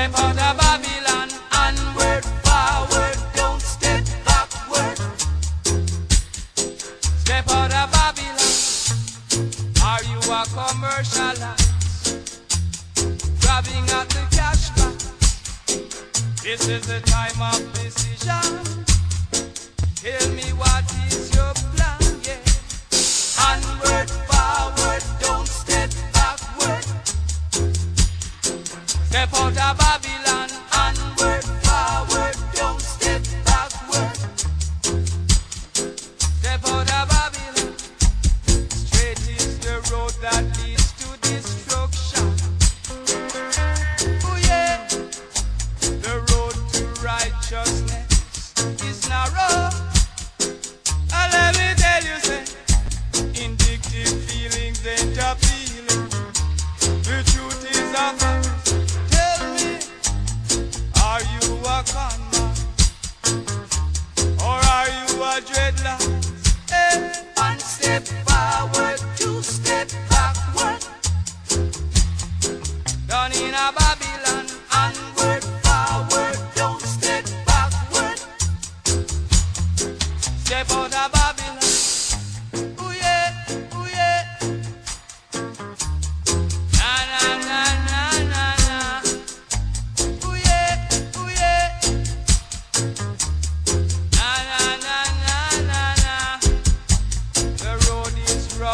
Step out of Babylon, onward, forward, don't step backward. Step out of Babylon, are you a commercialist? Grabbing at the. This is the time of decision. Report a Babylon. my. Hey. Eh, one step forward, two step backward. Down in a Babylon, onward, forward, don't step backward. Step out of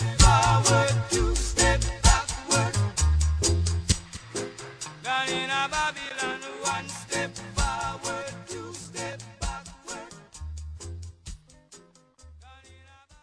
Yeah.